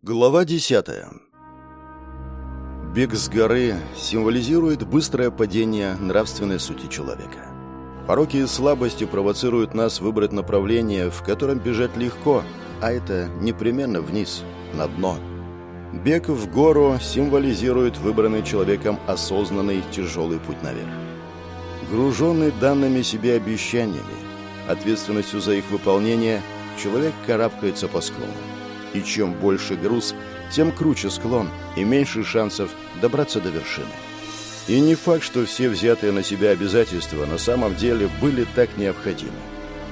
Глава 10. Бег с горы символизирует быстрое падение нравственной сути человека. Пороки и слабости провоцируют нас выбрать направление, в котором бежать легко, а это непременно вниз, на дно. Бег в гору символизирует выбранный человеком осознанный тяжелый путь наверх. Груженный данными себе обещаниями, ответственностью за их выполнение, человек карабкается по склону. И чем больше груз, тем круче склон и меньше шансов добраться до вершины. И не факт, что все взятые на себя обязательства на самом деле были так необходимы.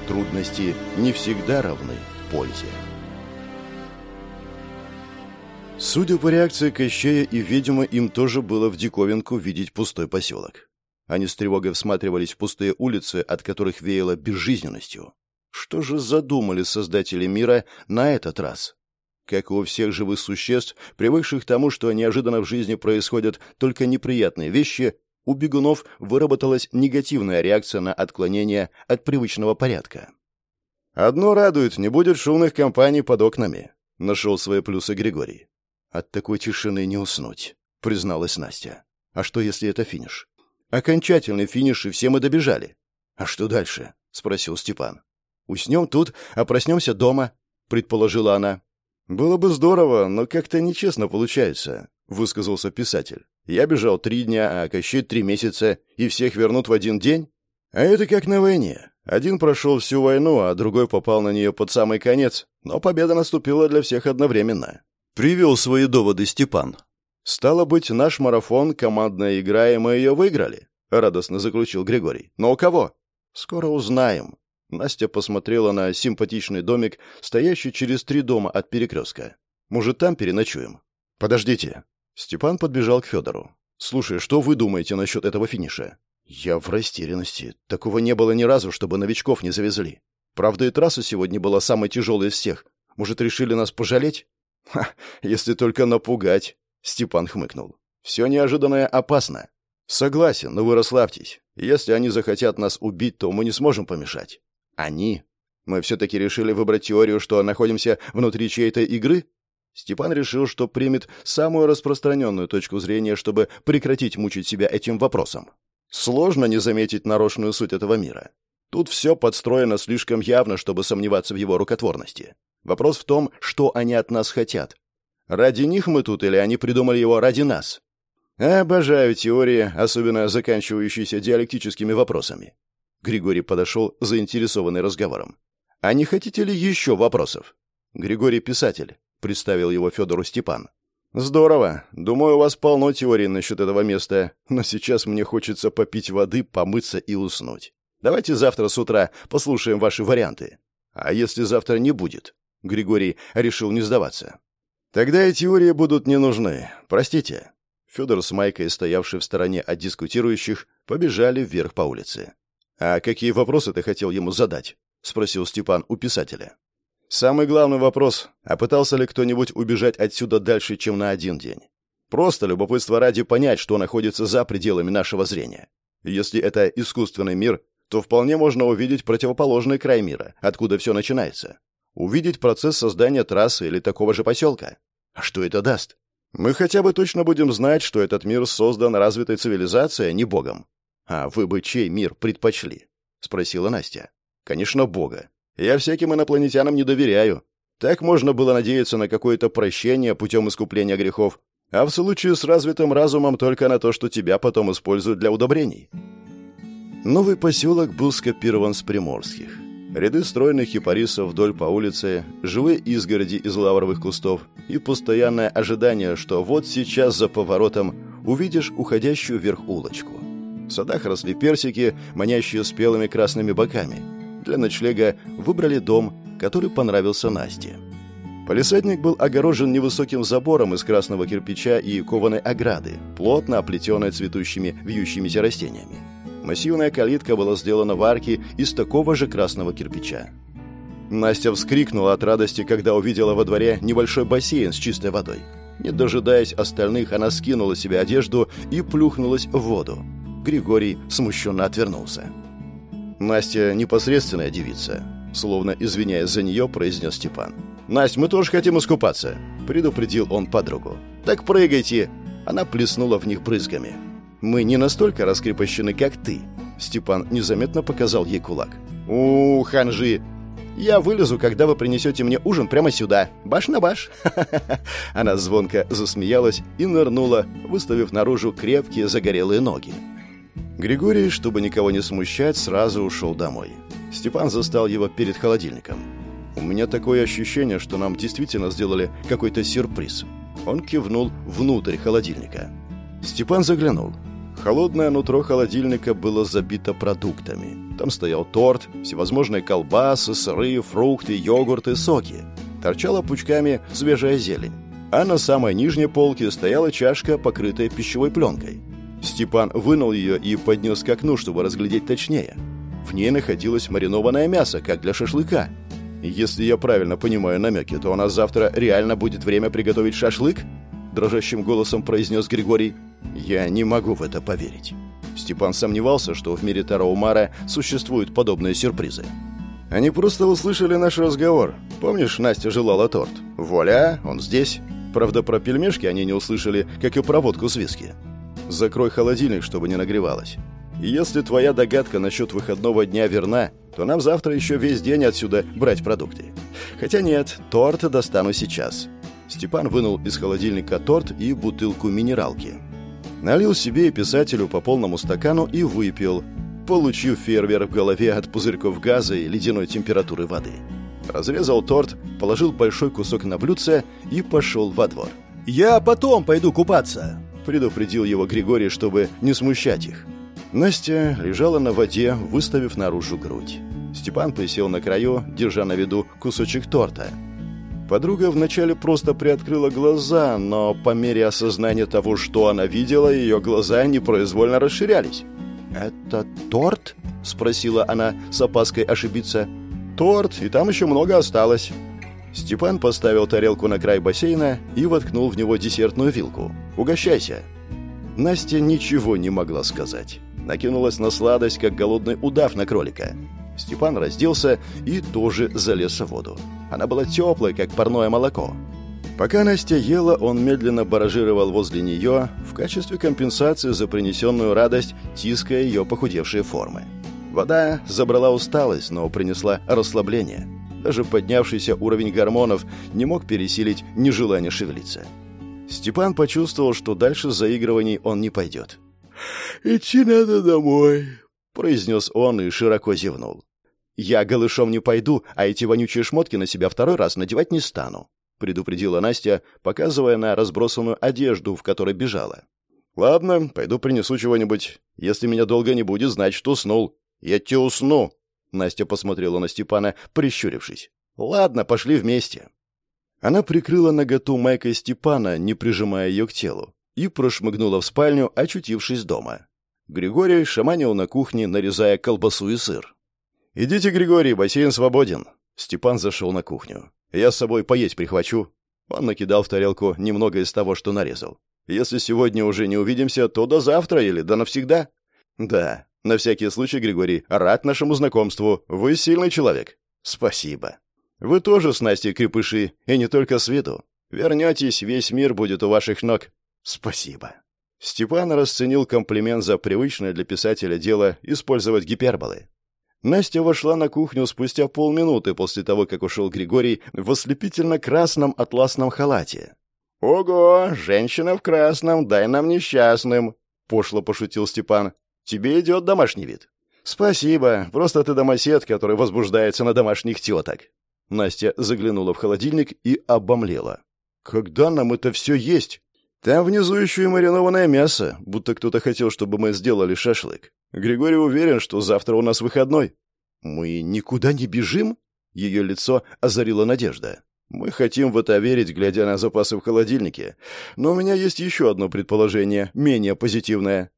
Трудности не всегда равны пользе. Судя по реакции Кощея и ведьмы, им тоже было в диковинку видеть пустой поселок. Они с тревогой всматривались в пустые улицы, от которых веяло безжизненностью. Что же задумали создатели мира на этот раз? Как у всех живых существ, привыкших к тому, что неожиданно в жизни происходят только неприятные вещи, у бегунов выработалась негативная реакция на отклонение от привычного порядка. «Одно радует, не будет шумных компаний под окнами», — нашел свои плюсы Григорий. «От такой тишины не уснуть», — призналась Настя. «А что, если это финиш?» «Окончательный финиш, и все мы добежали». «А что дальше?» — спросил Степан. «Уснем тут, а проснемся дома», — предположила она. «Было бы здорово, но как-то нечестно получается», — высказался писатель. «Я бежал три дня, а Кощей три месяца, и всех вернут в один день? А это как на войне. Один прошел всю войну, а другой попал на нее под самый конец, но победа наступила для всех одновременно». Привел свои доводы Степан. «Стало быть, наш марафон, командная игра, и мы ее выиграли», — радостно заключил Григорий. «Но у кого?» «Скоро узнаем», Настя посмотрела на симпатичный домик, стоящий через три дома от перекрестка. «Может, там переночуем?» «Подождите». Степан подбежал к Федору. «Слушай, что вы думаете насчет этого финиша?» «Я в растерянности. Такого не было ни разу, чтобы новичков не завезли. Правда, и трасса сегодня была самой тяжелой из всех. Может, решили нас пожалеть?» «Ха, если только напугать», — Степан хмыкнул. «Все неожиданное опасно». «Согласен, но вы расслабьтесь. Если они захотят нас убить, то мы не сможем помешать. Они? Мы все-таки решили выбрать теорию, что находимся внутри чьей-то игры? Степан решил, что примет самую распространенную точку зрения, чтобы прекратить мучить себя этим вопросом. Сложно не заметить нарочную суть этого мира. Тут все подстроено слишком явно, чтобы сомневаться в его рукотворности. Вопрос в том, что они от нас хотят. Ради них мы тут или они придумали его ради нас? Обожаю теории, особенно заканчивающиеся диалектическими вопросами. Григорий подошел, заинтересованный разговором. «А не хотите ли еще вопросов?» «Григорий писатель», — представил его Федору Степан. «Здорово. Думаю, у вас полно теорий насчет этого места, но сейчас мне хочется попить воды, помыться и уснуть. Давайте завтра с утра послушаем ваши варианты. А если завтра не будет?» Григорий решил не сдаваться. «Тогда и теории будут не нужны. Простите». Федор с Майкой, стоявший в стороне от дискутирующих, побежали вверх по улице. «А какие вопросы ты хотел ему задать?» — спросил Степан у писателя. «Самый главный вопрос — а пытался ли кто-нибудь убежать отсюда дальше, чем на один день? Просто любопытство ради понять, что находится за пределами нашего зрения. Если это искусственный мир, то вполне можно увидеть противоположный край мира, откуда все начинается. Увидеть процесс создания трассы или такого же поселка. А что это даст? Мы хотя бы точно будем знать, что этот мир создан развитой цивилизацией, а не богом. «А вы бы чей мир предпочли?» — спросила Настя. «Конечно, Бога. Я всяким инопланетянам не доверяю. Так можно было надеяться на какое-то прощение путем искупления грехов, а в случае с развитым разумом только на то, что тебя потом используют для удобрений». Новый поселок был скопирован с приморских. Ряды стройных кипарисов вдоль по улице, живые изгороди из лавровых кустов и постоянное ожидание, что вот сейчас за поворотом увидишь уходящую вверх улочку. В садах росли персики, манящие спелыми красными боками. Для ночлега выбрали дом, который понравился Насте. Полисадник был огорожен невысоким забором из красного кирпича и кованой ограды, плотно оплетенной цветущими вьющимися растениями. Массивная калитка была сделана в арке из такого же красного кирпича. Настя вскрикнула от радости, когда увидела во дворе небольшой бассейн с чистой водой. Не дожидаясь остальных, она скинула себе одежду и плюхнулась в воду. Григорий смущенно отвернулся. «Настя непосредственная девица», — словно извиняясь за нее, произнес Степан. «Насть, мы тоже хотим искупаться», — предупредил он подругу. «Так прыгайте!» Она плеснула в них брызгами. «Мы не настолько раскрепощены, как ты», — Степан незаметно показал ей кулак. «У, ханжи! Я вылезу, когда вы принесете мне ужин прямо сюда. Баш на баш!» Она звонко засмеялась и нырнула, выставив наружу крепкие загорелые ноги. Григорий, чтобы никого не смущать, сразу ушел домой. Степан застал его перед холодильником. У меня такое ощущение, что нам действительно сделали какой-то сюрприз. Он кивнул внутрь холодильника. Степан заглянул. Холодное нутро холодильника было забито продуктами. Там стоял торт, всевозможные колбасы, сыры, фрукты, йогурты, соки. Торчала пучками свежая зелень. А на самой нижней полке стояла чашка, покрытая пищевой пленкой. Степан вынул ее и поднес к окну, чтобы разглядеть точнее. В ней находилось маринованное мясо, как для шашлыка. «Если я правильно понимаю намеки, то у нас завтра реально будет время приготовить шашлык?» Дрожащим голосом произнес Григорий. «Я не могу в это поверить». Степан сомневался, что в мире Тараумара существуют подобные сюрпризы. Они просто услышали наш разговор. Помнишь, Настя желала торт? Вуаля, он здесь. Правда, про пельмешки они не услышали, как и про водку с виски. Закрой холодильник, чтобы не нагревалось. И если твоя догадка насчет выходного дня верна, то нам завтра еще весь день отсюда брать продукты. Хотя нет, торт достану сейчас. Степан вынул из холодильника торт и бутылку минералки. Налил себе и писателю по полному стакану и выпил, получив фейерверк в голове от пузырьков газа и ледяной температуры воды. Разрезал торт, положил большой кусок на блюдце и пошел во двор. «Я потом пойду купаться», — предупредил его Григорий, чтобы не смущать их. Настя лежала на воде, выставив наружу грудь. Степан присел на краю, держа на виду кусочек торта. Подруга вначале просто приоткрыла глаза, но по мере осознания того, что она видела, ее глаза непроизвольно расширялись. «Это торт?» — спросила она с опаской ошибиться. «Торт, и там еще много осталось». Степан поставил тарелку на край бассейна и воткнул в него десертную вилку. «Угощайся». Настя ничего не могла сказать накинулась на сладость, как голодный удав на кролика. Степан разделся и тоже залез в воду. Она была теплая, как парное молоко. Пока Настя ела, он медленно баражировал возле нее в качестве компенсации за принесенную радость, тиская ее похудевшие формы. Вода забрала усталость, но принесла расслабление. Даже поднявшийся уровень гормонов не мог пересилить нежелание шевелиться. Степан почувствовал, что дальше заигрываний он не пойдет. «Идти надо домой», — произнес он и широко зевнул. «Я голышом не пойду, а эти вонючие шмотки на себя второй раз надевать не стану», — предупредила Настя, показывая на разбросанную одежду, в которой бежала. «Ладно, пойду принесу чего-нибудь. Если меня долго не будет, значит, уснул. Я тебе усну», — Настя посмотрела на Степана, прищурившись. «Ладно, пошли вместе». Она прикрыла наготу майкой Степана, не прижимая ее к телу и прошмыгнула в спальню, очутившись дома. Григорий шаманил на кухне, нарезая колбасу и сыр. «Идите, Григорий, бассейн свободен». Степан зашел на кухню. «Я с собой поесть прихвачу». Он накидал в тарелку немного из того, что нарезал. «Если сегодня уже не увидимся, то до завтра или до навсегда». «Да, на всякий случай, Григорий, рад нашему знакомству. Вы сильный человек». «Спасибо». «Вы тоже с Настей крепыши, и не только с виду. Вернетесь, весь мир будет у ваших ног. «Спасибо». Степан расценил комплимент за привычное для писателя дело использовать гиперболы. Настя вошла на кухню спустя полминуты после того, как ушел Григорий в ослепительно-красном атласном халате. «Ого, женщина в красном, дай нам несчастным!» — пошло пошутил Степан. «Тебе идет домашний вид». «Спасибо, просто ты домосед, который возбуждается на домашних теток». Настя заглянула в холодильник и обомлела. «Когда нам это все есть?» Там внизу еще и маринованное мясо, будто кто-то хотел, чтобы мы сделали шашлык. Григорий уверен, что завтра у нас выходной. Мы никуда не бежим? Ее лицо озарила надежда. Мы хотим в это верить, глядя на запасы в холодильнике. Но у меня есть еще одно предположение, менее позитивное.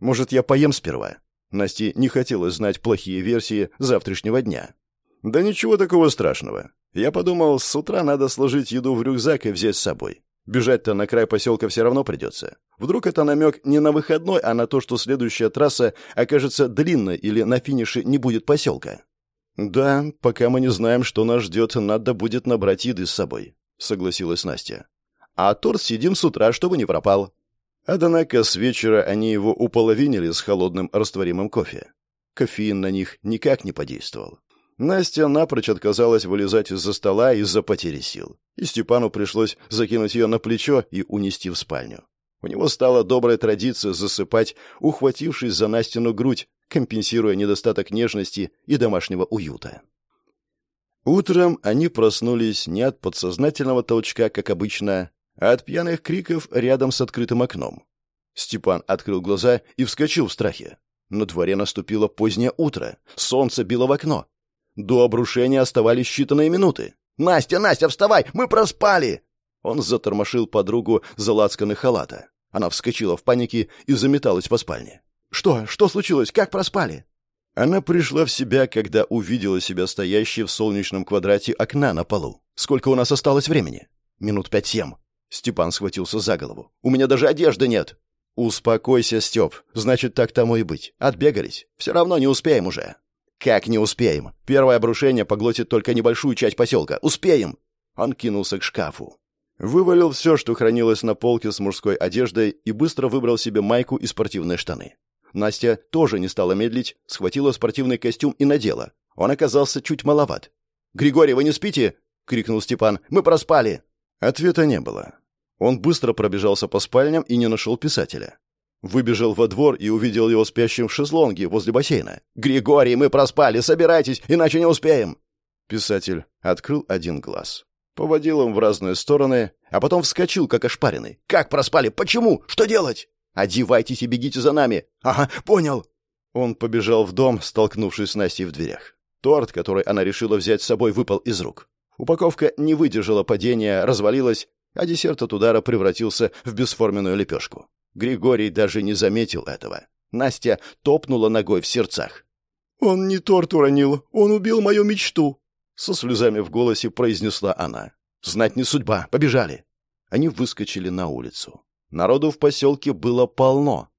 Может, я поем сперва? Насте не хотелось знать плохие версии завтрашнего дня. Да ничего такого страшного. Я подумал, с утра надо сложить еду в рюкзак и взять с собой. Бежать-то на край поселка все равно придется. Вдруг это намек не на выходной, а на то, что следующая трасса окажется длинной или на финише не будет поселка. «Да, пока мы не знаем, что нас ждет, надо будет набрать еды с собой», — согласилась Настя. «А торт съедим с утра, чтобы не пропал». Однако с вечера они его уполовинили с холодным растворимым кофе. Кофеин на них никак не подействовал. Настя напрочь отказалась вылезать из-за стола из-за потери сил, и Степану пришлось закинуть ее на плечо и унести в спальню. У него стала добрая традиция засыпать, ухватившись за Настину грудь, компенсируя недостаток нежности и домашнего уюта. Утром они проснулись не от подсознательного толчка, как обычно, от пьяных криков рядом с открытым окном. Степан открыл глаза и вскочил в страхе. На дворе наступило позднее утро, солнце било в окно. До обрушения оставались считанные минуты. «Настя, Настя, вставай! Мы проспали!» Он затормошил подругу за лацканы халата. Она вскочила в панике и заметалась по спальне. «Что? Что случилось? Как проспали?» Она пришла в себя, когда увидела себя стоящей в солнечном квадрате окна на полу. «Сколько у нас осталось времени?» «Минут пять-семь». Степан схватился за голову. «У меня даже одежды нет!» «Успокойся, Степ. Значит, так тому и быть. Отбегались. Все равно не успеем уже». «Как не успеем? Первое обрушение поглотит только небольшую часть поселка. Успеем!» Он кинулся к шкафу. Вывалил все, что хранилось на полке с мужской одеждой, и быстро выбрал себе майку и спортивные штаны. Настя тоже не стала медлить, схватила спортивный костюм и надела. Он оказался чуть маловат. «Григорий, вы не спите?» — крикнул Степан. «Мы проспали!» Ответа не было. Он быстро пробежался по спальням и не нашел писателя. Выбежал во двор и увидел его спящим в шезлонге возле бассейна. «Григорий, мы проспали! Собирайтесь, иначе не успеем!» Писатель открыл один глаз. Поводил им в разные стороны, а потом вскочил, как ошпаренный. «Как проспали? Почему? Что делать?» «Одевайтесь и бегите за нами!» «Ага, понял!» Он побежал в дом, столкнувшись с Настей в дверях. Торт, который она решила взять с собой, выпал из рук. Упаковка не выдержала падения, развалилась, а десерт от удара превратился в бесформенную лепешку. Григорий даже не заметил этого. Настя топнула ногой в сердцах. «Он не торт уронил, он убил мою мечту!» Со слезами в голосе произнесла она. «Знать не судьба, побежали!» Они выскочили на улицу. Народу в поселке было полно.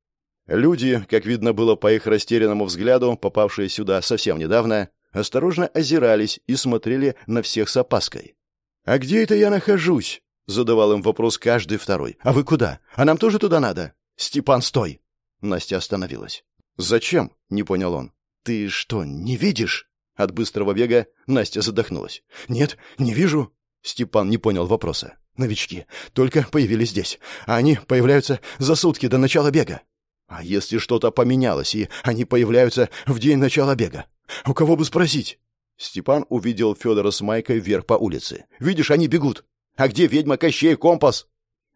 Люди, как видно было по их растерянному взгляду, попавшие сюда совсем недавно, осторожно озирались и смотрели на всех с опаской. «А где это я нахожусь?» — задавал им вопрос каждый второй. «А вы куда? А нам тоже туда надо?» «Степан, стой!» Настя остановилась. «Зачем?» — не понял он. «Ты что, не видишь?» От быстрого бега Настя задохнулась. «Нет, не вижу». Степан не понял вопроса. Новички только появились здесь, а они появляются за сутки до начала бега. А если что-то поменялось, и они появляются в день начала бега? У кого бы спросить? Степан увидел Федора с Майкой вверх по улице. «Видишь, они бегут. А где ведьма, Кощей, компас?»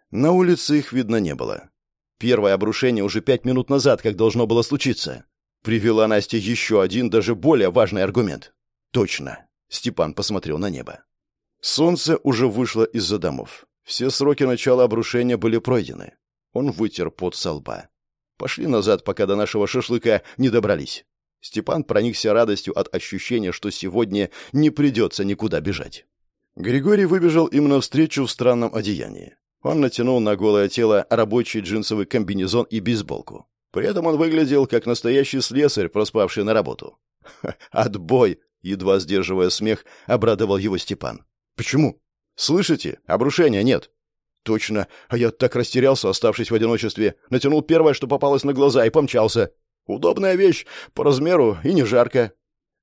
На улице их видно не было. Первое обрушение уже пять минут назад, как должно было случиться. Привела Настя еще один, даже более важный аргумент. «Точно!» — Степан посмотрел на небо. Солнце уже вышло из-за домов. Все сроки начала обрушения были пройдены. Он вытер пот со лба. Пошли назад, пока до нашего шашлыка не добрались. Степан проникся радостью от ощущения, что сегодня не придется никуда бежать. Григорий выбежал им навстречу в странном одеянии. Он натянул на голое тело рабочий джинсовый комбинезон и бейсболку. При этом он выглядел как настоящий слесарь, проспавший на работу. «Отбой!» — едва сдерживая смех, обрадовал его Степан. «Почему?» «Слышите? Обрушения нет». «Точно. А я так растерялся, оставшись в одиночестве. Натянул первое, что попалось на глаза, и помчался. Удобная вещь, по размеру и не жарко».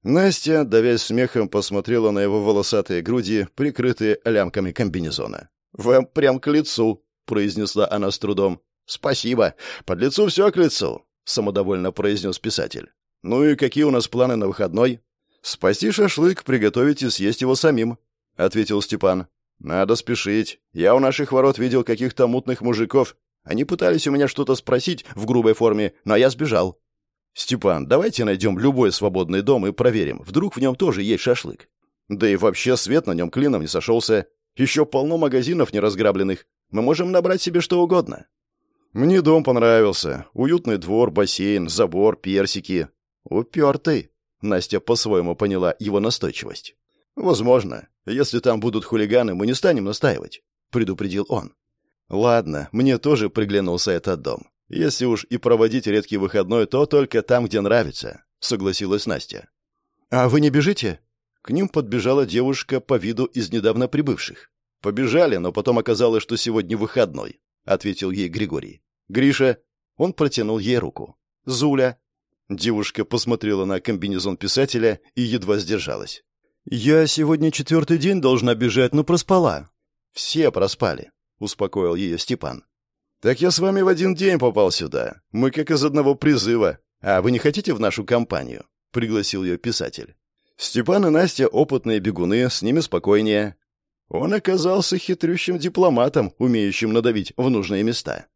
Настя, давясь смехом, посмотрела на его волосатые груди, прикрытые лямками комбинезона. «Вам прям к лицу», — произнесла она с трудом. «Спасибо. Под лицу все к лицу», — самодовольно произнес писатель. «Ну и какие у нас планы на выходной?» «Спасти шашлык, приготовить и съесть его самим», — ответил Степан. «Надо спешить. Я у наших ворот видел каких-то мутных мужиков. Они пытались у меня что-то спросить в грубой форме, но я сбежал». «Степан, давайте найдем любой свободный дом и проверим. Вдруг в нем тоже есть шашлык. Да и вообще свет на нем клином не сошелся. Еще полно магазинов неразграбленных. Мы можем набрать себе что угодно». «Мне дом понравился. Уютный двор, бассейн, забор, персики». «Упертый». Настя по-своему поняла его настойчивость. «Возможно. Если там будут хулиганы, мы не станем настаивать», — предупредил он. «Ладно, мне тоже приглянулся этот дом. Если уж и проводить редкий выходной, то только там, где нравится», — согласилась Настя. «А вы не бежите?» К ним подбежала девушка по виду из недавно прибывших. «Побежали, но потом оказалось, что сегодня выходной», — ответил ей Григорий. «Гриша». Он протянул ей руку. «Зуля». Девушка посмотрела на комбинезон писателя и едва сдержалась. «Я сегодня четвертый день должна бежать, но проспала». «Все проспали», — успокоил ее Степан. «Так я с вами в один день попал сюда. Мы как из одного призыва. А вы не хотите в нашу компанию?» — пригласил ее писатель. Степан и Настя опытные бегуны, с ними спокойнее. Он оказался хитрющим дипломатом, умеющим надавить в нужные места.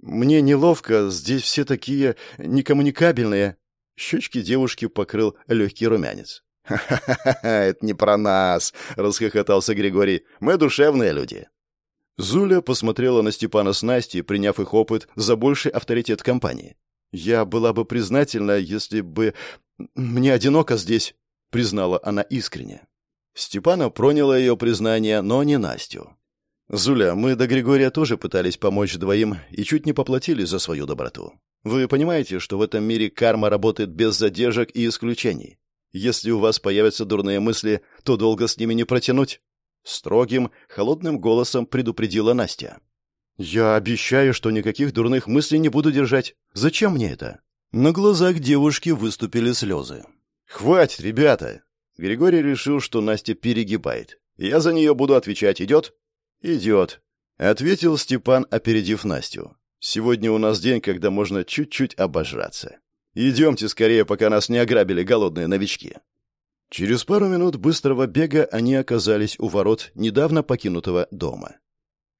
«Мне неловко, здесь все такие некоммуникабельные». Щечки девушки покрыл легкий румянец. «Ха-ха-ха, это не про нас!» — расхохотался Григорий. «Мы душевные люди». Зуля посмотрела на Степана с Настей, приняв их опыт за больший авторитет компании. «Я была бы признательна, если бы... Мне одиноко здесь», — признала она искренне. Степана проняла ее признание, но не Настю. «Зуля, мы до Григория тоже пытались помочь двоим и чуть не поплатили за свою доброту. Вы понимаете, что в этом мире карма работает без задержек и исключений? Если у вас появятся дурные мысли, то долго с ними не протянуть?» Строгим, холодным голосом предупредила Настя. «Я обещаю, что никаких дурных мыслей не буду держать. Зачем мне это?» На глазах девушки выступили слезы. «Хватит, ребята!» Григорий решил, что Настя перегибает. «Я за нее буду отвечать. Идет?» «Идет», — ответил Степан, опередив Настю. «Сегодня у нас день, когда можно чуть-чуть обожраться. Идемте скорее, пока нас не ограбили голодные новички». Через пару минут быстрого бега они оказались у ворот недавно покинутого дома.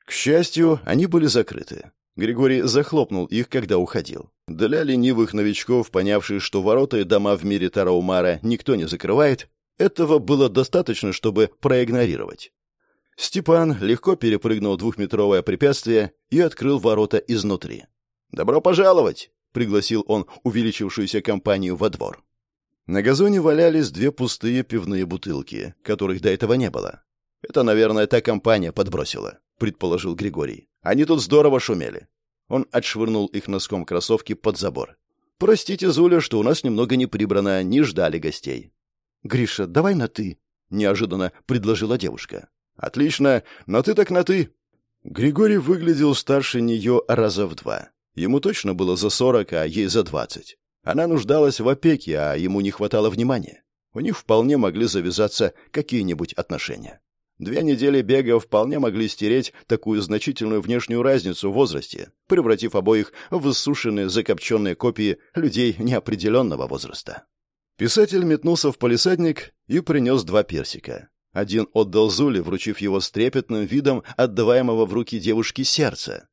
К счастью, они были закрыты. Григорий захлопнул их, когда уходил. Для ленивых новичков, понявших, что ворота и дома в мире Тараумара никто не закрывает, этого было достаточно, чтобы проигнорировать. Степан легко перепрыгнул двухметровое препятствие и открыл ворота изнутри. «Добро пожаловать!» — пригласил он увеличившуюся компанию во двор. На газоне валялись две пустые пивные бутылки, которых до этого не было. «Это, наверное, та компания подбросила», — предположил Григорий. Они тут здорово шумели. Он отшвырнул их носком кроссовки под забор. «Простите, Зуля, что у нас немного не прибрано, не ждали гостей». «Гриша, давай на «ты», — неожиданно предложила девушка. «Отлично, на «ты» так на «ты». Григорий выглядел старше нее раза в два. Ему точно было за сорок, а ей за двадцать. Она нуждалась в опеке, а ему не хватало внимания. У них вполне могли завязаться какие-нибудь отношения. Две недели бега вполне могли стереть такую значительную внешнюю разницу в возрасте, превратив обоих в высушенные, закопченные копии людей неопределенного возраста. Писатель метнулся в полисадник и принес два персика. Один отдал Зуле, вручив его с трепетным видом отдаваемого в руки девушки сердца.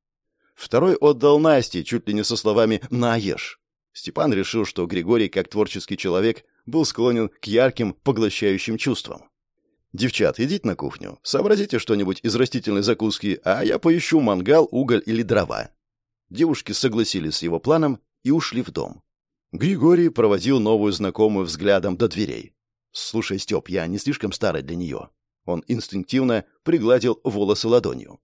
Второй отдал Насте, чуть ли не со словами «наешь». Степан решил, что Григорий, как творческий человек, был склонен к ярким, поглощающим чувствам. «Девчат, идите на кухню, сообразите что-нибудь из растительной закуски, а я поищу мангал, уголь или дрова». Девушки согласились с его планом и ушли в дом. Григорий проводил новую знакомую взглядом до дверей. «Слушай, Степ, я не слишком старый для нее». Он инстинктивно пригладил волосы ладонью.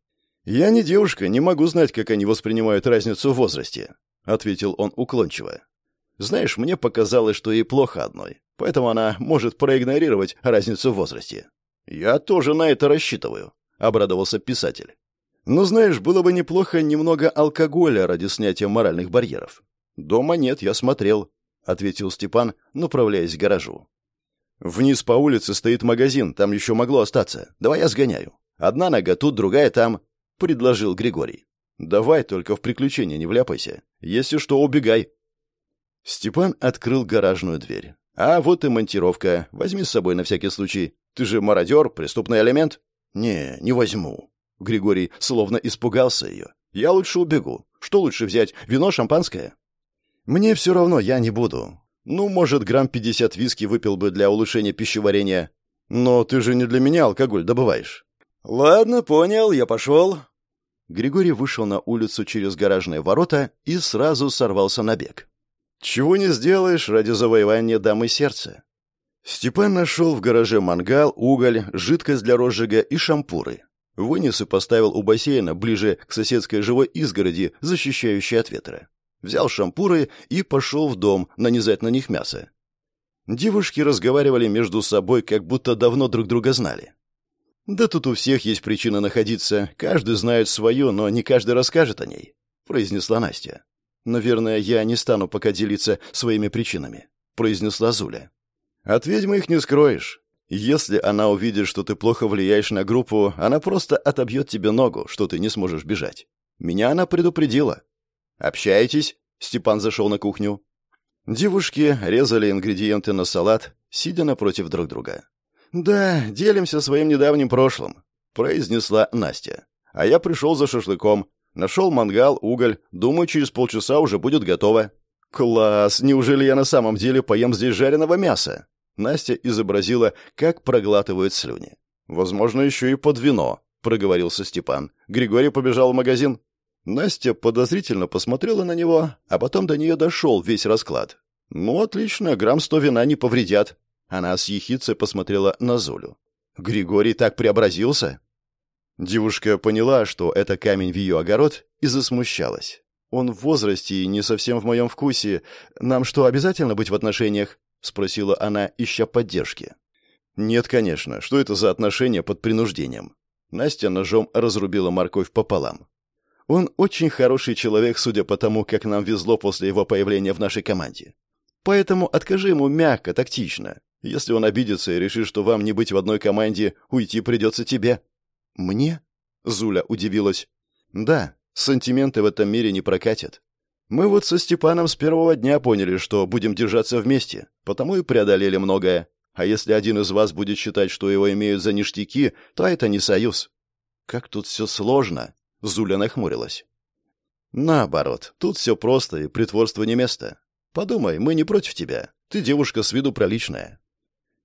«Я не девушка, не могу знать, как они воспринимают разницу в возрасте», — ответил он уклончиво. «Знаешь, мне показалось, что ей плохо одной, поэтому она может проигнорировать разницу в возрасте. «Я тоже на это рассчитываю», — обрадовался писатель. «Но знаешь, было бы неплохо немного алкоголя ради снятия моральных барьеров». «Дома нет, я смотрел», — ответил Степан, направляясь к гаражу. «Вниз по улице стоит магазин, там еще могло остаться. Давай я сгоняю. Одна нога тут, другая там», — предложил Григорий. «Давай, только в приключения не вляпайся. Если что, убегай». Степан открыл гаражную дверь. «А вот и монтировка. Возьми с собой на всякий случай. Ты же мародер, преступный элемент?» «Не, не возьму». Григорий словно испугался ее. «Я лучше убегу. Что лучше взять, вино, шампанское?» «Мне все равно, я не буду. Ну, может, грамм пятьдесят виски выпил бы для улучшения пищеварения. Но ты же не для меня алкоголь добываешь». «Ладно, понял, я пошел». Григорий вышел на улицу через гаражные ворота и сразу сорвался на бег. «Чего не сделаешь ради завоевания дамы сердца?» Степан нашел в гараже мангал, уголь, жидкость для розжига и шампуры. Вынес и поставил у бассейна ближе к соседской живой изгороди, защищающей от ветра. Взял шампуры и пошел в дом нанизать на них мясо. Девушки разговаривали между собой, как будто давно друг друга знали. «Да тут у всех есть причина находиться, каждый знает свою, но не каждый расскажет о ней», — произнесла Настя. «Наверное, я не стану пока делиться своими причинами», — произнесла Зуля. «От ведьмы их не скроешь. Если она увидит, что ты плохо влияешь на группу, она просто отобьет тебе ногу, что ты не сможешь бежать. Меня она предупредила». «Общаетесь?» — Степан зашел на кухню. Девушки резали ингредиенты на салат, сидя напротив друг друга. «Да, делимся своим недавним прошлым», — произнесла Настя. «А я пришел за шашлыком. Нашел мангал, уголь. Думаю, через полчаса уже будет готово». «Класс! Неужели я на самом деле поем здесь жареного мяса?» Настя изобразила, как проглатывают слюни. «Возможно, еще и под вино», — проговорился Степан. Григорий побежал в магазин. Настя подозрительно посмотрела на него, а потом до нее дошел весь расклад. «Ну, отлично, грамм сто вина не повредят. Она с ехицей посмотрела на Зулю. «Григорий так преобразился?» Девушка поняла, что это камень в ее огород, и засмущалась. «Он в возрасте и не совсем в моем вкусе. Нам что, обязательно быть в отношениях?» — спросила она, ища поддержки. «Нет, конечно. Что это за отношения под принуждением?» Настя ножом разрубила морковь пополам. «Он очень хороший человек, судя по тому, как нам везло после его появления в нашей команде. Поэтому откажи ему мягко, тактично. Если он обидится и решит, что вам не быть в одной команде, уйти придется тебе». «Мне?» — Зуля удивилась. «Да, сантименты в этом мире не прокатят. Мы вот со Степаном с первого дня поняли, что будем держаться вместе, потому и преодолели многое. А если один из вас будет считать, что его имеют за ништяки, то это не союз». «Как тут все сложно!» — Зуля нахмурилась. «Наоборот, тут все просто, и притворство не место. Подумай, мы не против тебя. Ты девушка с виду приличная.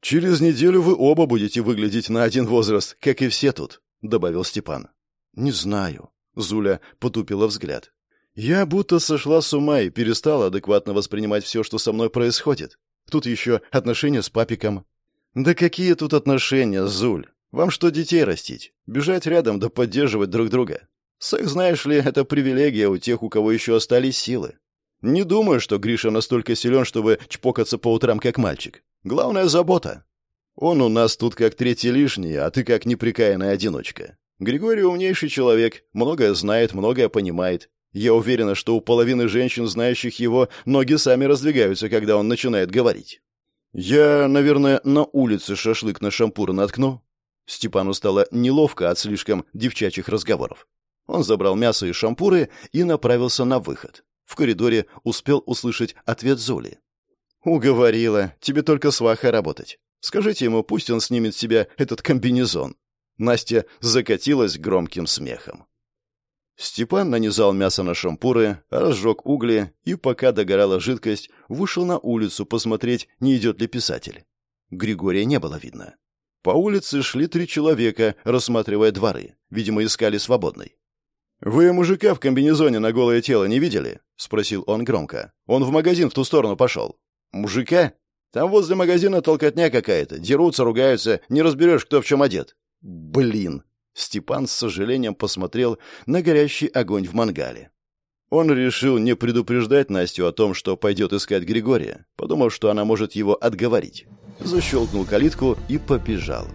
«Через неделю вы оба будете выглядеть на один возраст, как и все тут», — добавил Степан. «Не знаю», — Зуля потупила взгляд. «Я будто сошла с ума и перестала адекватно воспринимать все, что со мной происходит. Тут еще отношения с папиком». «Да какие тут отношения, Зуль? Вам что, детей растить? Бежать рядом да поддерживать друг друга? Секс, знаешь ли, это привилегия у тех, у кого еще остались силы. Не думаю, что Гриша настолько силен, чтобы чпокаться по утрам, как мальчик. Главная забота. Он у нас тут как третий лишний, а ты как неприкаянная одиночка. Григорий умнейший человек, многое знает, многое понимает. Я уверена, что у половины женщин, знающих его, ноги сами раздвигаются, когда он начинает говорить. Я, наверное, на улице шашлык на шампур наткну. Степану стало неловко от слишком девчачьих разговоров. Он забрал мясо и шампуры и направился на выход. В коридоре успел услышать ответ Золи. «Уговорила. Тебе только сваха работать. Скажите ему, пусть он снимет с себя этот комбинезон». Настя закатилась громким смехом. Степан нанизал мясо на шампуры, разжег угли и, пока догорала жидкость, вышел на улицу посмотреть, не идет ли писатель. Григория не было видно. По улице шли три человека, рассматривая дворы. Видимо, искали свободный. «Вы мужика в комбинезоне на голое тело не видели?» — спросил он громко. «Он в магазин в ту сторону пошел». Мужика? Там возле магазина толкотня какая-то. Дерутся, ругаются, не разберешь, кто в чем одет. Блин. Степан с сожалением посмотрел на горящий огонь в мангале. Он решил не предупреждать Настю о том, что пойдет искать Григория, подумав, что она может его отговорить. Защелкнул калитку и побежал.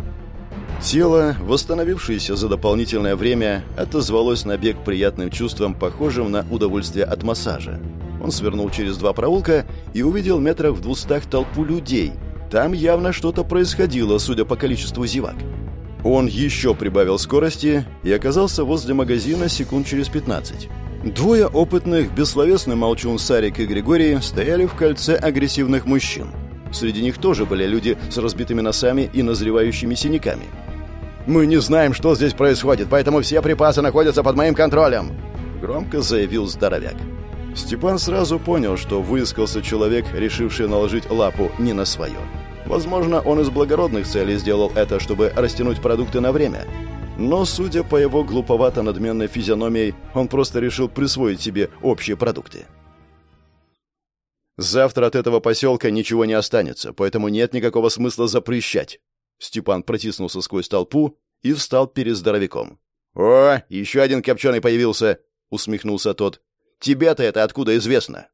Тело, восстановившееся за дополнительное время, отозвалось на бег приятным чувством, похожим на удовольствие от массажа. Он свернул через два проулка и увидел метрах в двустах толпу людей. Там явно что-то происходило, судя по количеству зевак. Он еще прибавил скорости и оказался возле магазина секунд через 15. Двое опытных, бессловесный молчун Сарик и Григорий стояли в кольце агрессивных мужчин. Среди них тоже были люди с разбитыми носами и назревающими синяками. «Мы не знаем, что здесь происходит, поэтому все припасы находятся под моим контролем», — громко заявил здоровяк. Степан сразу понял, что выискался человек, решивший наложить лапу не на свое. Возможно, он из благородных целей сделал это, чтобы растянуть продукты на время. Но, судя по его глуповато-надменной физиономии, он просто решил присвоить себе общие продукты. «Завтра от этого поселка ничего не останется, поэтому нет никакого смысла запрещать». Степан протиснулся сквозь толпу и встал перед здоровяком. «О, еще один копченый появился!» — усмехнулся тот. Тебе-то это откуда известно?»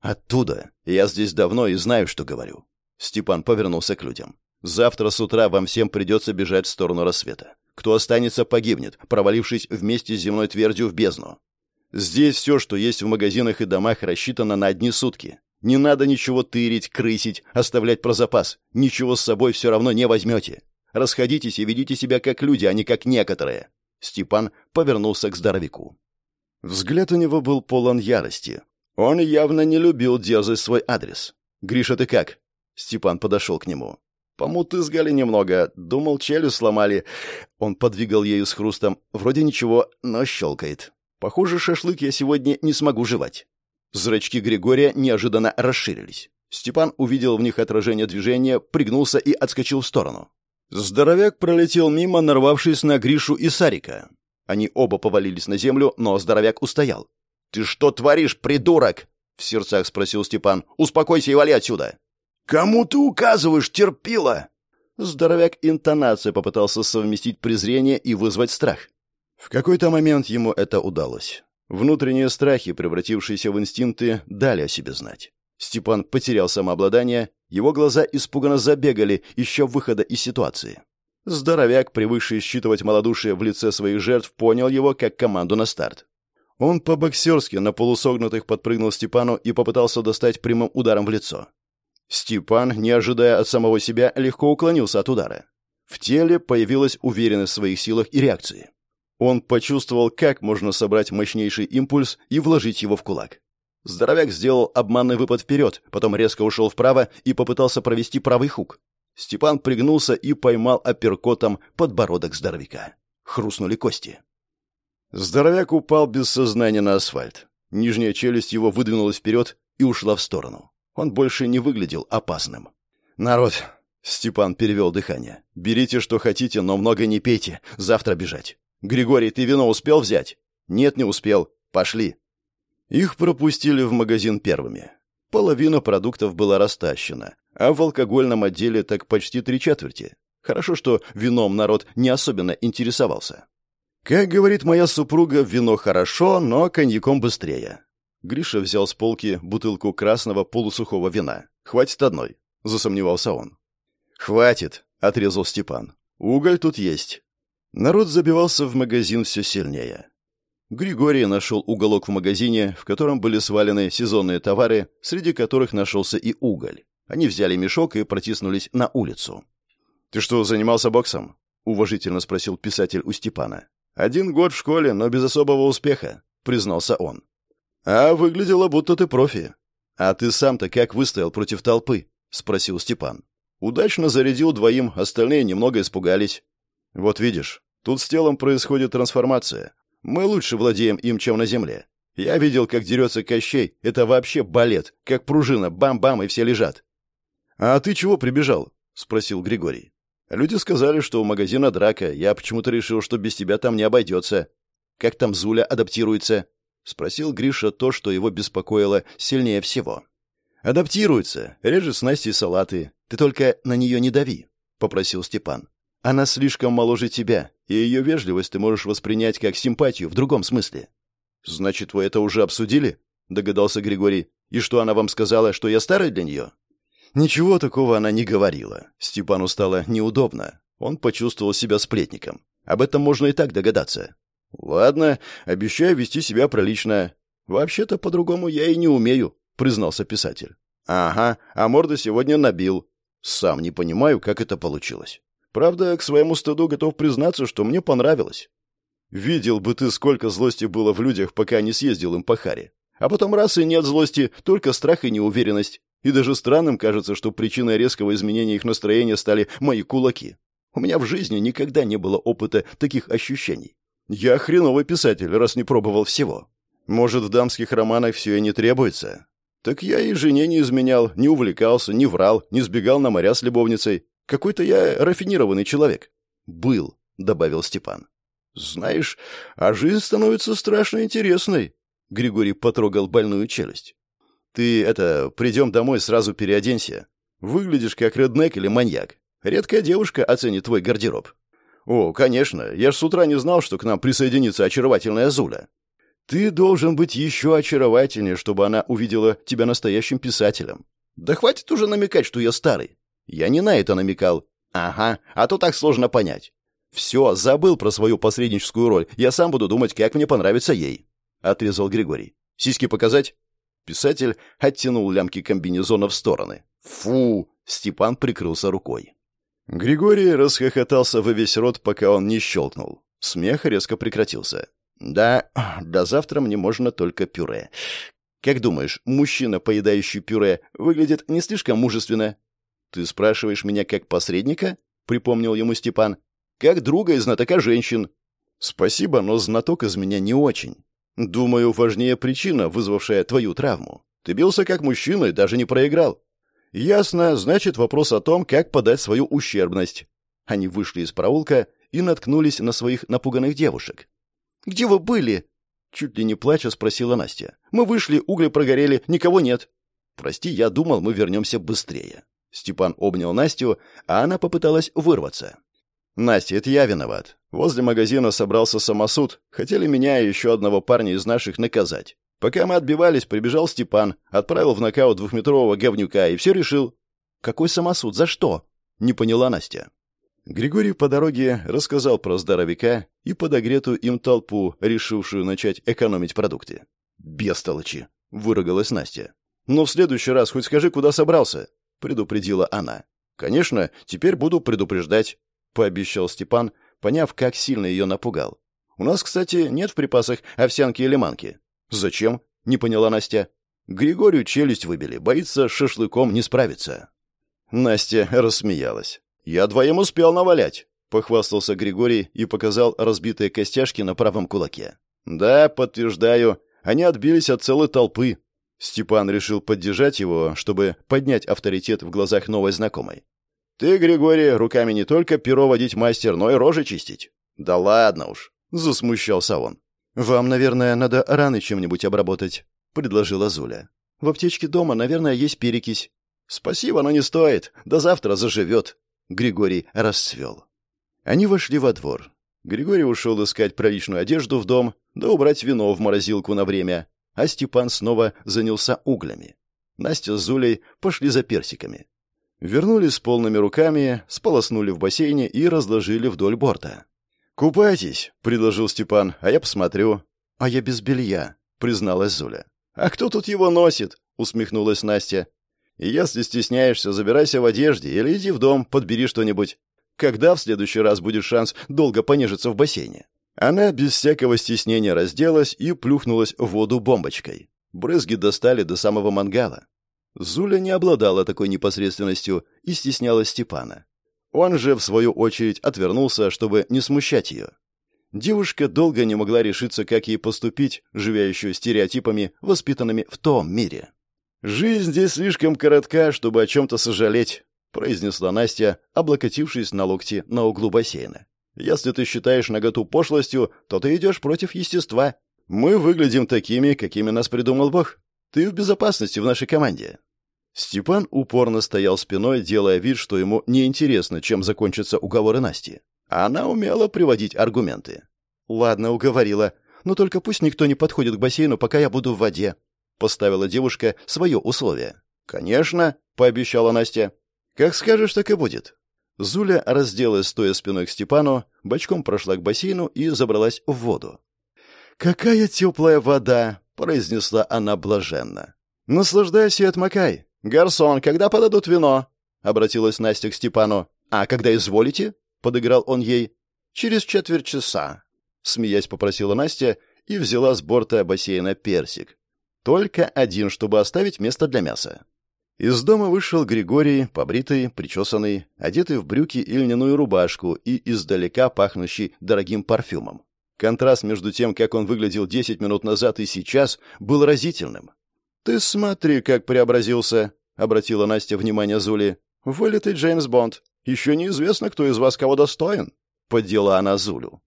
«Оттуда. Я здесь давно и знаю, что говорю». Степан повернулся к людям. «Завтра с утра вам всем придется бежать в сторону рассвета. Кто останется, погибнет, провалившись вместе с земной твердью в бездну. Здесь все, что есть в магазинах и домах, рассчитано на одни сутки. Не надо ничего тырить, крысить, оставлять про запас. Ничего с собой все равно не возьмете. Расходитесь и ведите себя как люди, а не как некоторые». Степан повернулся к здоровяку. Взгляд у него был полон ярости. Он явно не любил дерзать свой адрес. «Гриша, ты как?» Степан подошел к нему. Помутызгали немного. Думал, челюсть сломали. Он подвигал ею с хрустом. Вроде ничего, но щелкает. Похоже, шашлык я сегодня не смогу жевать. Зрачки Григория неожиданно расширились. Степан увидел в них отражение движения, пригнулся и отскочил в сторону. Здоровяк пролетел мимо, нарвавшись на Гришу и Сарика. Они оба повалились на землю, но здоровяк устоял. «Ты что творишь, придурок?» — в сердцах спросил Степан. «Успокойся и вали отсюда!» «Кому ты указываешь, терпила?» Здоровяк интонацией попытался совместить презрение и вызвать страх. В какой-то момент ему это удалось. Внутренние страхи, превратившиеся в инстинкты, дали о себе знать. Степан потерял самообладание, его глаза испуганно забегали, ища выхода из ситуации. Здоровяк, привыкший считывать малодушие в лице своих жертв, понял его как команду на старт. Он по-боксерски на полусогнутых подпрыгнул Степану и попытался достать прямым ударом в лицо. Степан, не ожидая от самого себя, легко уклонился от удара. В теле появилась уверенность в своих силах и реакции. Он почувствовал, как можно собрать мощнейший импульс и вложить его в кулак. Здоровяк сделал обманный выпад вперед, потом резко ушел вправо и попытался провести правый хук. Степан пригнулся и поймал апперкотом подбородок здоровяка. Хрустнули кости. Здоровяк упал без сознания на асфальт. Нижняя челюсть его выдвинулась вперед и ушла в сторону. Он больше не выглядел опасным. «Народ!» — Степан перевел дыхание. «Берите, что хотите, но много не пейте. Завтра бежать. Григорий, ты вино успел взять?» «Нет, не успел. Пошли». Их пропустили в магазин первыми. Половина продуктов была растащена, а в алкогольном отделе так почти три четверти. Хорошо, что вином народ не особенно интересовался. Как говорит моя супруга, вино хорошо, но коньяком быстрее. Гриша взял с полки бутылку красного полусухого вина. «Хватит одной», — засомневался он. «Хватит», — отрезал Степан. «Уголь тут есть». Народ забивался в магазин все сильнее. Григорий нашел уголок в магазине, в котором были свалены сезонные товары, среди которых нашелся и уголь. Они взяли мешок и протиснулись на улицу. «Ты что, занимался боксом?» — уважительно спросил писатель у Степана. «Один год в школе, но без особого успеха», — признался он. «А выглядело, будто ты профи». «А ты сам-то как выстоял против толпы?» — спросил Степан. «Удачно зарядил двоим, остальные немного испугались». «Вот видишь, тут с телом происходит трансформация. Мы лучше владеем им, чем на земле. Я видел, как дерется Кощей. Это вообще балет, как пружина, бам-бам, и все лежат». «А ты чего прибежал?» — спросил Григорий. «Люди сказали, что у магазина драка. Я почему-то решил, что без тебя там не обойдется. Как там Зуля адаптируется?» — спросил Гриша то, что его беспокоило сильнее всего. «Адаптируется. Режет снасти и салаты. Ты только на нее не дави», — попросил Степан. «Она слишком моложе тебя, и ее вежливость ты можешь воспринять как симпатию в другом смысле». «Значит, вы это уже обсудили?» — догадался Григорий. «И что она вам сказала, что я старый для нее?» Ничего такого она не говорила. Степану стало неудобно. Он почувствовал себя сплетником. Об этом можно и так догадаться. «Ладно, обещаю вести себя прилично. Вообще-то по-другому я и не умею», — признался писатель. «Ага, а морда сегодня набил. Сам не понимаю, как это получилось. Правда, к своему стыду готов признаться, что мне понравилось. Видел бы ты, сколько злости было в людях, пока не съездил им по харе. А потом раз и нет злости, только страх и неуверенность. И даже странным кажется, что причиной резкого изменения их настроения стали мои кулаки. У меня в жизни никогда не было опыта таких ощущений. Я хреновый писатель, раз не пробовал всего. Может, в дамских романах все и не требуется? Так я и жене не изменял, не увлекался, не врал, не сбегал на моря с любовницей. Какой-то я рафинированный человек. Был, добавил Степан. Знаешь, а жизнь становится страшно интересной. Григорий потрогал больную челюсть. Ты, это, придем домой, сразу переоденься. Выглядишь как реднек или маньяк. Редкая девушка оценит твой гардероб. «О, конечно. Я ж с утра не знал, что к нам присоединится очаровательная Зуля. Ты должен быть еще очаровательнее, чтобы она увидела тебя настоящим писателем. Да хватит уже намекать, что я старый. Я не на это намекал. Ага, а то так сложно понять. Все, забыл про свою посредническую роль. Я сам буду думать, как мне понравится ей. Отрезал Григорий. Сиськи показать? Писатель оттянул лямки комбинезона в стороны. Фу! Степан прикрылся рукой. Григорий расхохотался во весь рот, пока он не щелкнул. Смех резко прекратился. «Да, до завтра мне можно только пюре. Как думаешь, мужчина, поедающий пюре, выглядит не слишком мужественно?» «Ты спрашиваешь меня как посредника?» — припомнил ему Степан. «Как друга и знатока женщин». «Спасибо, но знаток из меня не очень. Думаю, важнее причина, вызвавшая твою травму. Ты бился как мужчина и даже не проиграл. Ясно, значит, вопрос о том, как подать свою ущербность. Они вышли из проулка и наткнулись на своих напуганных девушек. «Где вы были?» Чуть ли не плача спросила Настя. «Мы вышли, угли прогорели, никого нет». «Прости, я думал, мы вернемся быстрее». Степан обнял Настю, а она попыталась вырваться. «Настя, это я виноват. Возле магазина собрался самосуд. Хотели меня и еще одного парня из наших наказать. Пока мы отбивались, прибежал Степан, отправил в нокаут двухметрового говнюка и все решил. «Какой самосуд? За что?» — не поняла Настя. Григорий по дороге рассказал про здоровяка и подогретую им толпу, решившую начать экономить продукты. «Бестолочи!» — выругалась Настя. «Но в следующий раз хоть скажи, куда собрался?» — предупредила она. «Конечно, теперь буду предупреждать», — пообещал Степан, поняв, как сильно ее напугал. «У нас, кстати, нет в припасах овсянки или манки. «Зачем?» — не поняла Настя. «Григорию челюсть выбили, боится шашлыком не справиться». Настя рассмеялась. «Я двоим успел навалять», — похвастался Григорий и показал разбитые костяшки на правом кулаке. «Да, подтверждаю, они отбились от целой толпы». Степан решил поддержать его, чтобы поднять авторитет в глазах новой знакомой. «Ты, Григорий, руками не только перо водить мастер, но и рожи чистить». «Да ладно уж», — засмущался он. «Вам, наверное, надо раны чем-нибудь обработать», — предложила Зуля. «В аптечке дома, наверное, есть перекись». «Спасибо, но не стоит. До завтра заживет». Григорий расцвел. Они вошли во двор. Григорий ушел искать приличную одежду в дом, да убрать вино в морозилку на время, а Степан снова занялся углями. Настя с Зулей пошли за персиками. Вернулись с полными руками, сполоснули в бассейне и разложили вдоль борта. «Купайтесь», — предложил Степан, — «а я посмотрю». «А я без белья», — призналась Зуля. «А кто тут его носит?» — усмехнулась Настя. «Если стесняешься, забирайся в одежде или иди в дом, подбери что-нибудь. Когда в следующий раз будет шанс долго понежиться в бассейне?» Она без всякого стеснения разделась и плюхнулась в воду бомбочкой. Брызги достали до самого мангала. Зуля не обладала такой непосредственностью и стеснялась Степана. Он же, в свою очередь, отвернулся, чтобы не смущать ее. Девушка долго не могла решиться, как ей поступить, живя еще стереотипами, воспитанными в том мире. «Жизнь здесь слишком коротка, чтобы о чем-то сожалеть», — произнесла Настя, облокотившись на локти на углу бассейна. «Если ты считаешь наготу пошлостью, то ты идешь против естества. Мы выглядим такими, какими нас придумал Бог. Ты в безопасности в нашей команде. Степан упорно стоял спиной, делая вид, что ему неинтересно, чем закончатся уговоры Насти. Она умела приводить аргументы. «Ладно, уговорила. Но только пусть никто не подходит к бассейну, пока я буду в воде», — поставила девушка свое условие. «Конечно», — пообещала Настя. «Как скажешь, так и будет». Зуля разделась, стоя спиной к Степану, бочком прошла к бассейну и забралась в воду. «Какая теплая вода!» — произнесла она блаженно. «Наслаждайся и отмокай. «Гарсон, когда подадут вино?» — обратилась Настя к Степану. «А когда изволите?» — подыграл он ей. «Через четверть часа», — смеясь попросила Настя и взяла с борта бассейна персик. Только один, чтобы оставить место для мяса. Из дома вышел Григорий, побритый, причесанный, одетый в брюки и льняную рубашку и издалека пахнущий дорогим парфюмом. Контраст между тем, как он выглядел десять минут назад и сейчас, был разительным. «Ты смотри, как преобразился», — обратила Настя внимание Зули. «Вылитый Джеймс Бонд. Еще неизвестно, кто из вас кого достоин», — поддела она Зулю.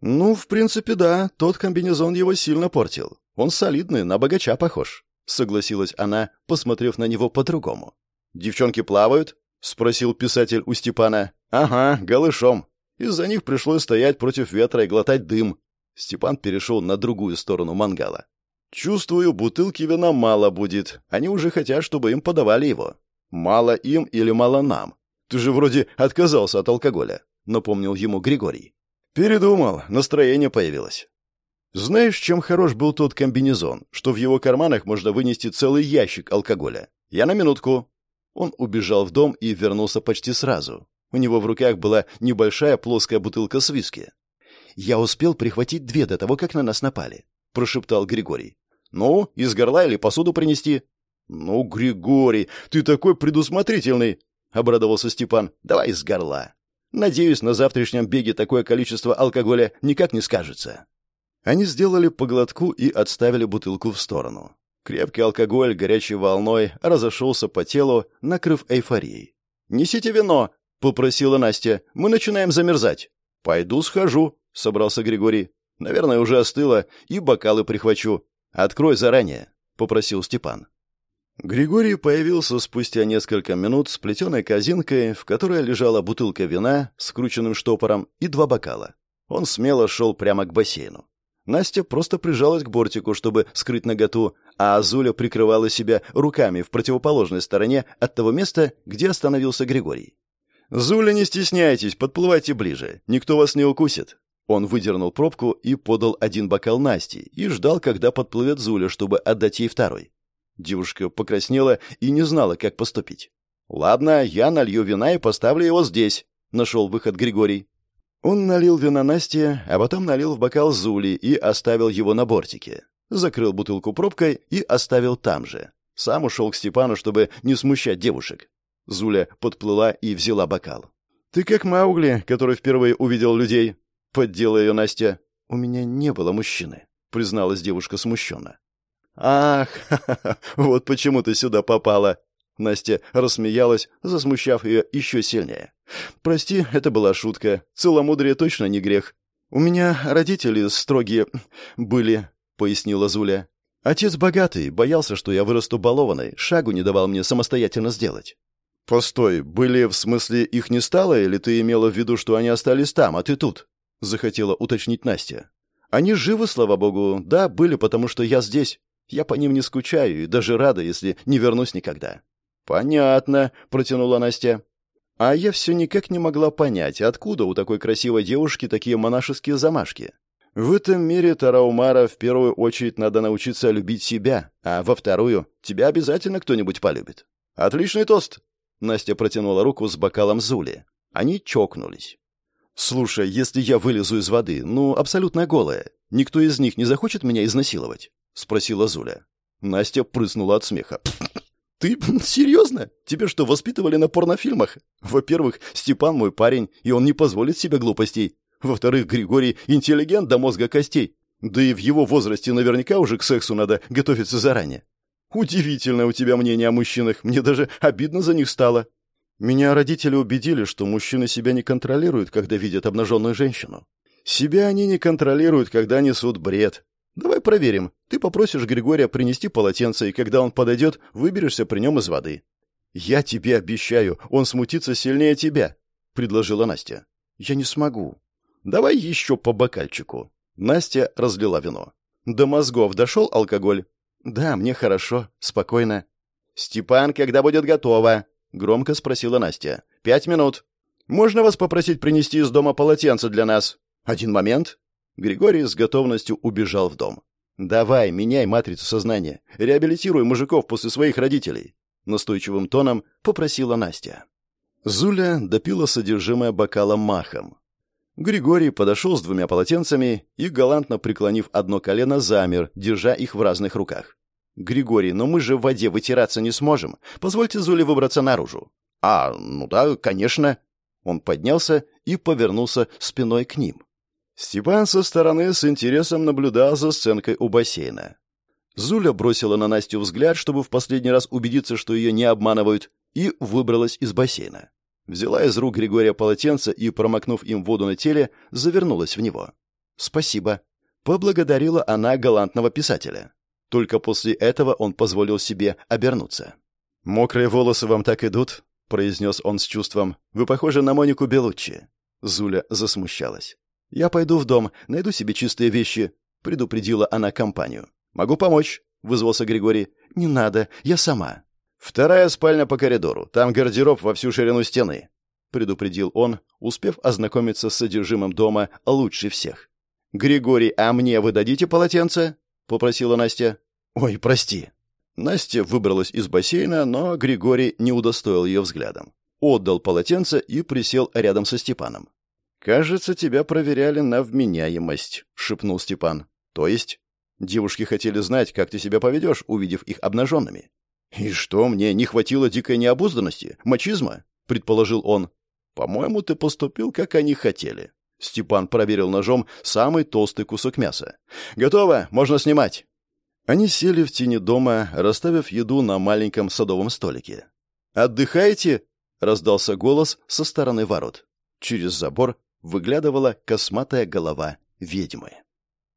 «Ну, в принципе, да. Тот комбинезон его сильно портил. Он солидный, на богача похож», — согласилась она, посмотрев на него по-другому. «Девчонки плавают?» — спросил писатель у Степана. «Ага, голышом. Из-за них пришлось стоять против ветра и глотать дым». Степан перешел на другую сторону мангала. «Чувствую, бутылки вина мало будет. Они уже хотят, чтобы им подавали его. Мало им или мало нам? Ты же вроде отказался от алкоголя», — напомнил ему Григорий. «Передумал, настроение появилось». «Знаешь, чем хорош был тот комбинезон, что в его карманах можно вынести целый ящик алкоголя? Я на минутку». Он убежал в дом и вернулся почти сразу. У него в руках была небольшая плоская бутылка с виски. «Я успел прихватить две до того, как на нас напали», — прошептал Григорий. «Ну, из горла или посуду принести?» «Ну, Григорий, ты такой предусмотрительный!» — обрадовался Степан. «Давай из горла. Надеюсь, на завтрашнем беге такое количество алкоголя никак не скажется». Они сделали поглотку и отставили бутылку в сторону. Крепкий алкоголь горячей волной разошелся по телу, накрыв эйфорией. «Несите вино!» — попросила Настя. «Мы начинаем замерзать». «Пойду схожу», — собрался Григорий. «Наверное, уже остыло, и бокалы прихвачу. Открой заранее», — попросил Степан. Григорий появился спустя несколько минут с плетеной корзинкой, в которой лежала бутылка вина с крученным штопором и два бокала. Он смело шел прямо к бассейну. Настя просто прижалась к бортику, чтобы скрыть наготу, а Азуля прикрывала себя руками в противоположной стороне от того места, где остановился Григорий. «Зуля, не стесняйтесь, подплывайте ближе, никто вас не укусит». Он выдернул пробку и подал один бокал Насте и ждал, когда подплывет Зуля, чтобы отдать ей второй. Девушка покраснела и не знала, как поступить. «Ладно, я налью вина и поставлю его здесь», — нашел выход Григорий. Он налил вина Насте, а потом налил в бокал Зули и оставил его на бортике. Закрыл бутылку пробкой и оставил там же. Сам ушел к Степану, чтобы не смущать девушек. Зуля подплыла и взяла бокал. «Ты как Маугли, который впервые увидел людей», — поддела ее Настя. «У меня не было мужчины», — призналась девушка смущенно. «Ах, ха -ха вот почему ты сюда попала!» Настя рассмеялась, засмущав ее еще сильнее. «Прости, это была шутка. Целомудрие точно не грех. У меня родители строгие были», — пояснила Зуля. «Отец богатый, боялся, что я вырасту балованной, шагу не давал мне самостоятельно сделать». «Постой, были, в смысле, их не стало, или ты имела в виду, что они остались там, а ты тут?» — захотела уточнить Настя. «Они живы, слава богу. Да, были, потому что я здесь. Я по ним не скучаю и даже рада, если не вернусь никогда». «Понятно», — протянула Настя. А я все никак не могла понять, откуда у такой красивой девушки такие монашеские замашки. В этом мире Тараумара в первую очередь надо научиться любить себя, а во вторую тебя обязательно кто-нибудь полюбит. Отличный тост. Настя протянула руку с бокалом Зули. Они чокнулись. Слушай, если я вылезу из воды, ну, абсолютно голая, никто из них не захочет меня изнасиловать, спросила Зуля. Настя прыснула от смеха. «Ты серьезно? Тебе что, воспитывали на порнофильмах? Во-первых, Степан мой парень, и он не позволит себе глупостей. Во-вторых, Григорий интеллигент до мозга костей. Да и в его возрасте наверняка уже к сексу надо готовиться заранее. Удивительное у тебя мнение о мужчинах. Мне даже обидно за них стало. Меня родители убедили, что мужчины себя не контролируют, когда видят обнаженную женщину. Себя они не контролируют, когда несут бред. Давай проверим. Ты попросишь Григория принести полотенце, и когда он подойдет, выберешься при нем из воды. Я тебе обещаю, он смутится сильнее тебя, предложила Настя. Я не смогу. Давай еще по бокальчику. Настя разлила вино. До мозгов дошел алкоголь? Да, мне хорошо, спокойно. Степан, когда будет готово? Громко спросила Настя. Пять минут. Можно вас попросить принести из дома полотенце для нас? Один момент. Григорий с готовностью убежал в дом. «Давай, меняй матрицу сознания. Реабилитируй мужиков после своих родителей», — настойчивым тоном попросила Настя. Зуля допила содержимое бокала махом. Григорий подошел с двумя полотенцами и, галантно преклонив одно колено, замер, держа их в разных руках. «Григорий, но мы же в воде вытираться не сможем. Позвольте Зуле выбраться наружу». «А, ну да, конечно». Он поднялся и повернулся спиной к ним. Степан со стороны с интересом наблюдал за сценкой у бассейна. Зуля бросила на Настю взгляд, чтобы в последний раз убедиться, что ее не обманывают, и выбралась из бассейна. Взяла из рук Григория полотенце и, промокнув им воду на теле, завернулась в него. «Спасибо», — поблагодарила она галантного писателя. Только после этого он позволил себе обернуться. «Мокрые волосы вам так идут?» — произнес он с чувством. «Вы похожи на Монику Белуччи». Зуля засмущалась. «Я пойду в дом, найду себе чистые вещи», — предупредила она компанию. «Могу помочь», — вызвался Григорий. «Не надо, я сама». «Вторая спальня по коридору. Там гардероб во всю ширину стены», — предупредил он, успев ознакомиться с содержимым дома лучше всех. «Григорий, а мне вы дадите полотенце?» — попросила Настя. «Ой, прости». Настя выбралась из бассейна, но Григорий не удостоил ее взглядом. Отдал полотенце и присел рядом со Степаном. «Кажется, тебя проверяли на вменяемость», — шепнул Степан. «То есть?» Девушки хотели знать, как ты себя поведешь, увидев их обнаженными. «И что, мне не хватило дикой необузданности? Мачизма?» — предположил он. «По-моему, ты поступил, как они хотели». Степан проверил ножом самый толстый кусок мяса. «Готово, можно снимать». Они сели в тени дома, расставив еду на маленьком садовом столике. «Отдыхаете?» — раздался голос со стороны ворот. Через забор выглядывала косматая голова ведьмы.